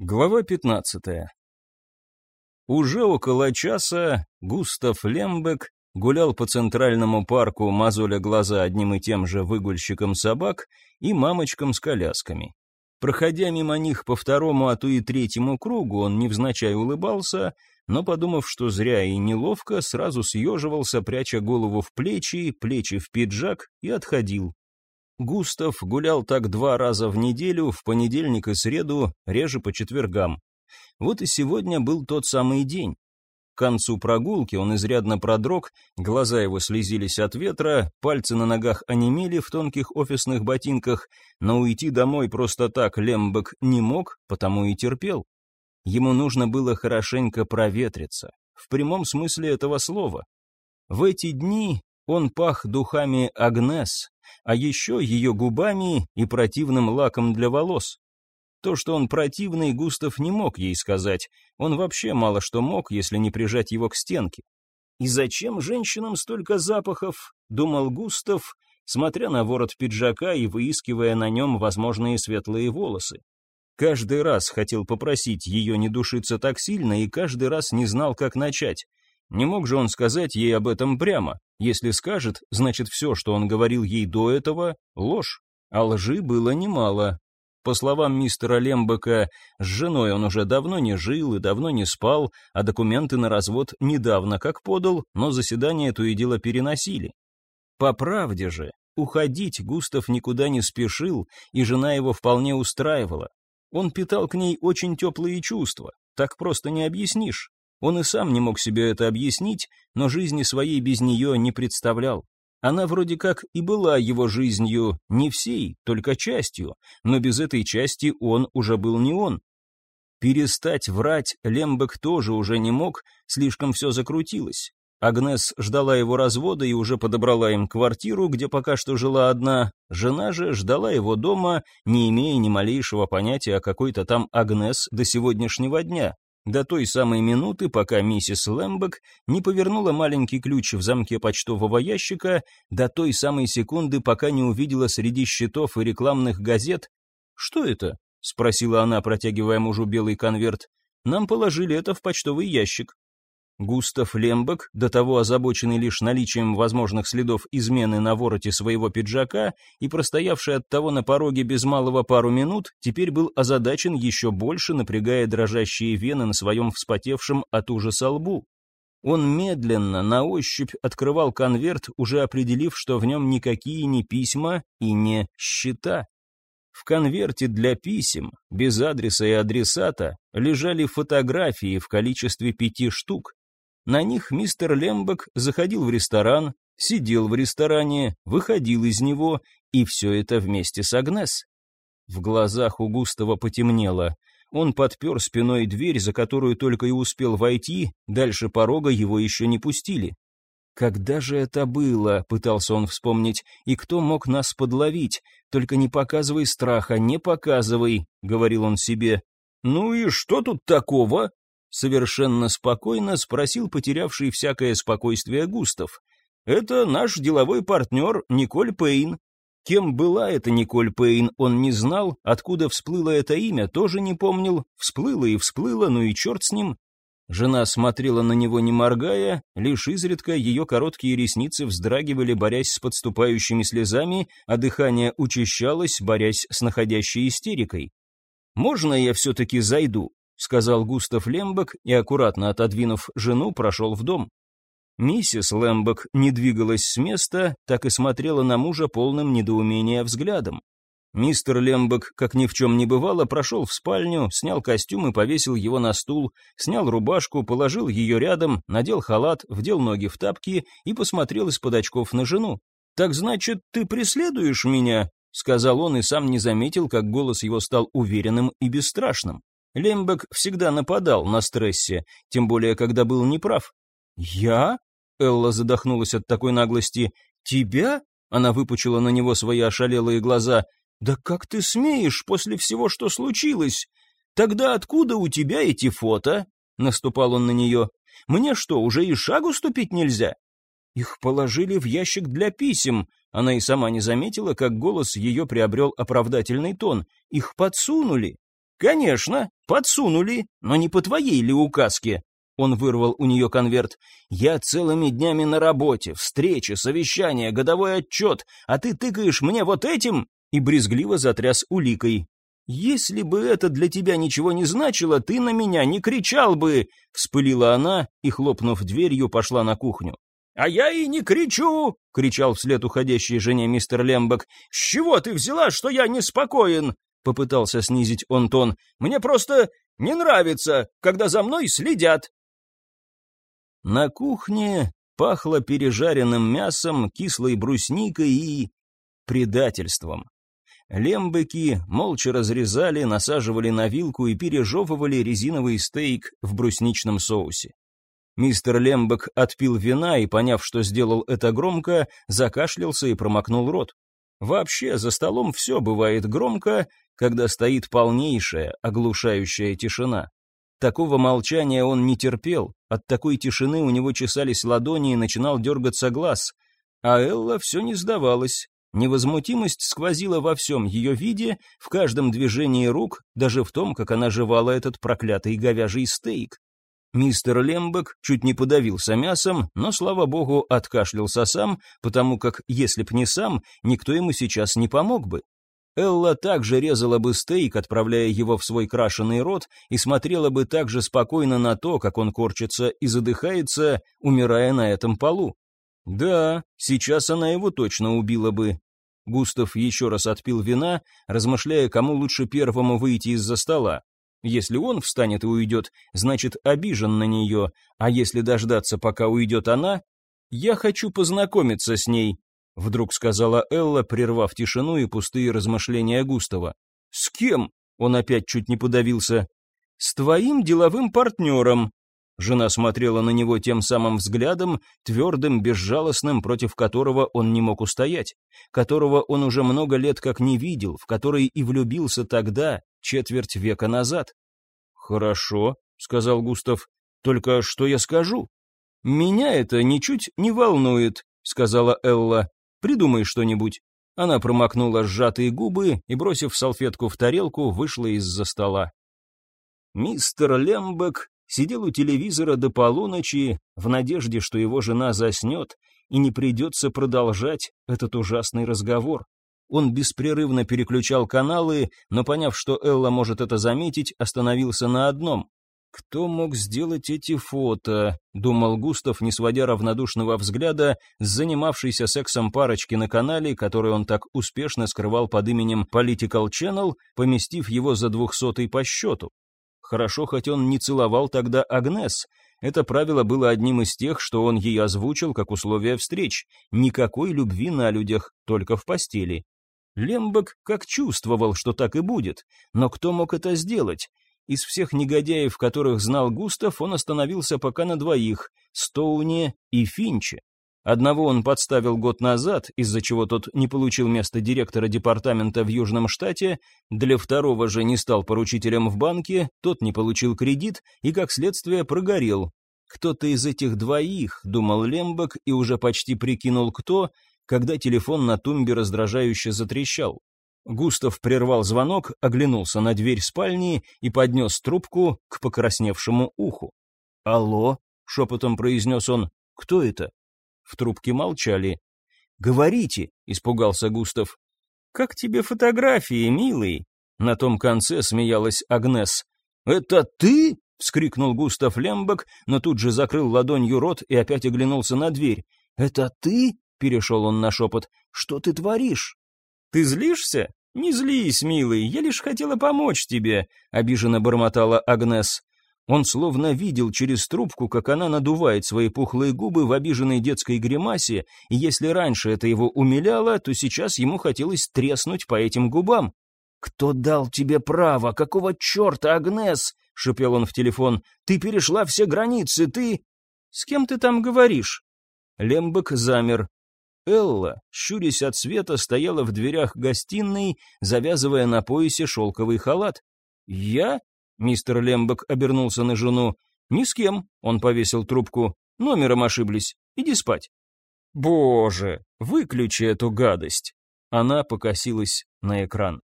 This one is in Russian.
Глава 15. Уже около часа Густав Лембек гулял по центральному парку, мозоля глаза одним и тем же выгульщикам собак и мамочкам с колясками. Проходя мимо них по второму, а то и третьему кругу, он невзначай улыбался, но, подумав, что зря и неловко, сразу съеживался, пряча голову в плечи, плечи в пиджак и отходил. Густав гулял так два раза в неделю, в понедельник и среду, реже по четвергам. Вот и сегодня был тот самый день. К концу прогулки он изрядно продрог, глаза его слезились от ветра, пальцы на ногах онемели в тонких офисных ботинках, но уйти домой просто так Лембек не мог, потому и терпел. Ему нужно было хорошенько проветриться, в прямом смысле этого слова. В эти дни он пах духами Агнес, а еще ее губами и противным лаком для волос. То, что он противный, Густав не мог ей сказать. Он вообще мало что мог, если не прижать его к стенке. «И зачем женщинам столько запахов?» — думал Густав, смотря на ворот пиджака и выискивая на нем возможные светлые волосы. Каждый раз хотел попросить ее не душиться так сильно и каждый раз не знал, как начать. Не мог же он сказать ей об этом прямо. Если скажет, значит все, что он говорил ей до этого, ложь. А лжи было немало. По словам мистера Лембека, с женой он уже давно не жил и давно не спал, а документы на развод недавно как подал, но заседание то и дело переносили. По правде же, уходить Густав никуда не спешил, и жена его вполне устраивала. Он питал к ней очень теплые чувства, так просто не объяснишь. Он и сам не мог себе это объяснить, но жизни своей без нее не представлял. Она вроде как и была его жизнью, не всей, только частью, но без этой части он уже был не он. Перестать врать Лембек тоже уже не мог, слишком все закрутилось. Агнес ждала его развода и уже подобрала им квартиру, где пока что жила одна. Жена же ждала его дома, не имея ни малейшего понятия о какой-то там Агнес до сегодняшнего дня до той самой минуты, пока миссис Лэмбек не повернула маленький ключ в замке почтового ящика, до той самой секунды, пока не увидела среди счетов и рекламных газет. «Что это?» — спросила она, протягивая мужу белый конверт. «Нам положили это в почтовый ящик». Густав Лембек, до того озабоченный лишь наличием возможных следов измены на вороте своего пиджака и простоявший от того на пороге без малого пару минут, теперь был озадачен еще больше, напрягая дрожащие вены на своем вспотевшем от ужаса лбу. Он медленно, на ощупь открывал конверт, уже определив, что в нем никакие не письма и не счета. В конверте для писем, без адреса и адресата, лежали фотографии в количестве пяти штук, на них мистер Лембек заходил в ресторан, сидел в ресторане, выходил из него, и все это вместе с Агнес. В глазах у Густава потемнело. Он подпер спиной дверь, за которую только и успел войти, дальше порога его еще не пустили. «Когда же это было?» — пытался он вспомнить. «И кто мог нас подловить? Только не показывай страха, не показывай», — говорил он себе. «Ну и что тут такого?» Совершенно спокойно спросил потерявший всякое спокойствие Густав. «Это наш деловой партнер Николь Пейн». Кем была эта Николь Пейн, он не знал, откуда всплыло это имя, тоже не помнил. Всплыло и всплыло, ну и черт с ним. Жена смотрела на него не моргая, лишь изредка ее короткие ресницы вздрагивали, борясь с подступающими слезами, а дыхание учащалось, борясь с находящей истерикой. «Можно я все-таки зайду?» Сказал Густав Лембек и, аккуратно отодвинув жену, прошел в дом. Миссис Лембек не двигалась с места, так и смотрела на мужа полным недоумения взглядом. Мистер Лембек, как ни в чем не бывало, прошел в спальню, снял костюм и повесил его на стул, снял рубашку, положил ее рядом, надел халат, вдел ноги в тапки и посмотрел из-под очков на жену. «Так значит, ты преследуешь меня?» — сказал он и сам не заметил, как голос его стал уверенным и бесстрашным. Лембек всегда нападал на стрессе, тем более, когда был неправ. «Я?» — Элла задохнулась от такой наглости. «Тебя?» — она выпучила на него свои ошалелые глаза. «Да как ты смеешь после всего, что случилось? Тогда откуда у тебя эти фото?» — наступал он на нее. «Мне что, уже и шагу ступить нельзя?» Их положили в ящик для писем. Она и сама не заметила, как голос ее приобрел оправдательный тон. Их подсунули. «Конечно, подсунули, но не по твоей ли указке?» Он вырвал у нее конверт. «Я целыми днями на работе, встречи, совещания, годовой отчет, а ты тыкаешь мне вот этим?» И брезгливо затряс уликой. «Если бы это для тебя ничего не значило, ты на меня не кричал бы!» Вспылила она и, хлопнув дверью, пошла на кухню. «А я и не кричу!» — кричал вслед уходящей жене мистер Лембек. «С чего ты взяла, что я неспокоен?» — попытался снизить он тон. «Мне просто не нравится, когда за мной следят». На кухне пахло пережаренным мясом, кислой брусникой и... предательством. Лембеки молча разрезали, насаживали на вилку и пережевывали резиновый стейк в брусничном соусе. Мистер Лембек отпил вина и, поняв, что сделал это громко, закашлялся и промокнул рот. Вообще, за столом все бывает громко, когда стоит полнейшая, оглушающая тишина. Такого молчания он не терпел, от такой тишины у него чесались ладони и начинал дергаться глаз. А Элла все не сдавалась. Невозмутимость сквозила во всем ее виде, в каждом движении рук, даже в том, как она жевала этот проклятый говяжий стейк. Мистер Лембек чуть не подавился мясом, но, слава богу, откашлялся сам, потому как, если б не сам, никто ему сейчас не помог бы. Элла также резала бы стейк, отправляя его в свой крашеный рот, и смотрела бы также спокойно на то, как он корчится и задыхается, умирая на этом полу. Да, сейчас она его точно убила бы. Густав еще раз отпил вина, размышляя, кому лучше первому выйти из-за стола. Если он встанет и уйдет, значит обижен на нее, а если дождаться, пока уйдет она, я хочу познакомиться с ней, Вдруг сказала Элла, прервав тишину и пустые размышления Густава. «С кем?» Он опять чуть не подавился. «С твоим деловым партнером». Жена смотрела на него тем самым взглядом, твердым, безжалостным, против которого он не мог устоять, которого он уже много лет как не видел, в который и влюбился тогда, четверть века назад. «Хорошо», — сказал Густав, — «только что я скажу?» «Меня это ничуть не волнует», — сказала Элла. Придумай что-нибудь». Она промокнула сжатые губы и, бросив салфетку в тарелку, вышла из-за стола. Мистер Лембек сидел у телевизора до полуночи в надежде, что его жена заснет и не придется продолжать этот ужасный разговор. Он беспрерывно переключал каналы, но, поняв, что Элла может это заметить, остановился на одном. «Кто мог сделать эти фото?» — думал Густав, не сводя равнодушного взгляда с занимавшейся сексом парочки на канале, который он так успешно скрывал под именем Political Channel, поместив его за двухсотый по счету. Хорошо, хоть он не целовал тогда Агнес. Это правило было одним из тех, что он ей озвучил как условие встреч. Никакой любви на людях, только в постели. Лембек как чувствовал, что так и будет. Но кто мог это сделать? Из всех негодяев, которых знал Густав, он остановился пока на двоих – Стоуне и Финче. Одного он подставил год назад, из-за чего тот не получил место директора департамента в Южном штате, для второго же не стал поручителем в банке, тот не получил кредит и, как следствие, прогорел. Кто-то из этих двоих, думал Лембек и уже почти прикинул кто, когда телефон на тумбе раздражающе затрещал. Густав прервал звонок, оглянулся на дверь спальни и поднес трубку к покрасневшему уху. «Алло?» — шепотом произнес он. «Кто это?» В трубке молчали. «Говорите!» — испугался Густав. «Как тебе фотографии, милый?» На том конце смеялась Агнес. «Это ты?» — вскрикнул Густав Лембек, но тут же закрыл ладонью рот и опять оглянулся на дверь. «Это ты?» — перешел он на шепот. «Что ты творишь?» «Ты злишься?» «Не злись, милый, я лишь хотела помочь тебе», — обиженно бормотала Агнес. Он словно видел через трубку, как она надувает свои пухлые губы в обиженной детской гримасе, и если раньше это его умиляло, то сейчас ему хотелось треснуть по этим губам. «Кто дал тебе право? Какого черта, Агнес?» — шепел он в телефон. «Ты перешла все границы, ты...» «С кем ты там говоришь?» Лембек замер. Элла, щурясь от света, стояла в дверях гостиной, завязывая на поясе шелковый халат. «Я?» — мистер Лембек обернулся на жену. «Ни с кем», — он повесил трубку. «Номером ошиблись. Иди спать». «Боже, выключи эту гадость!» Она покосилась на экран.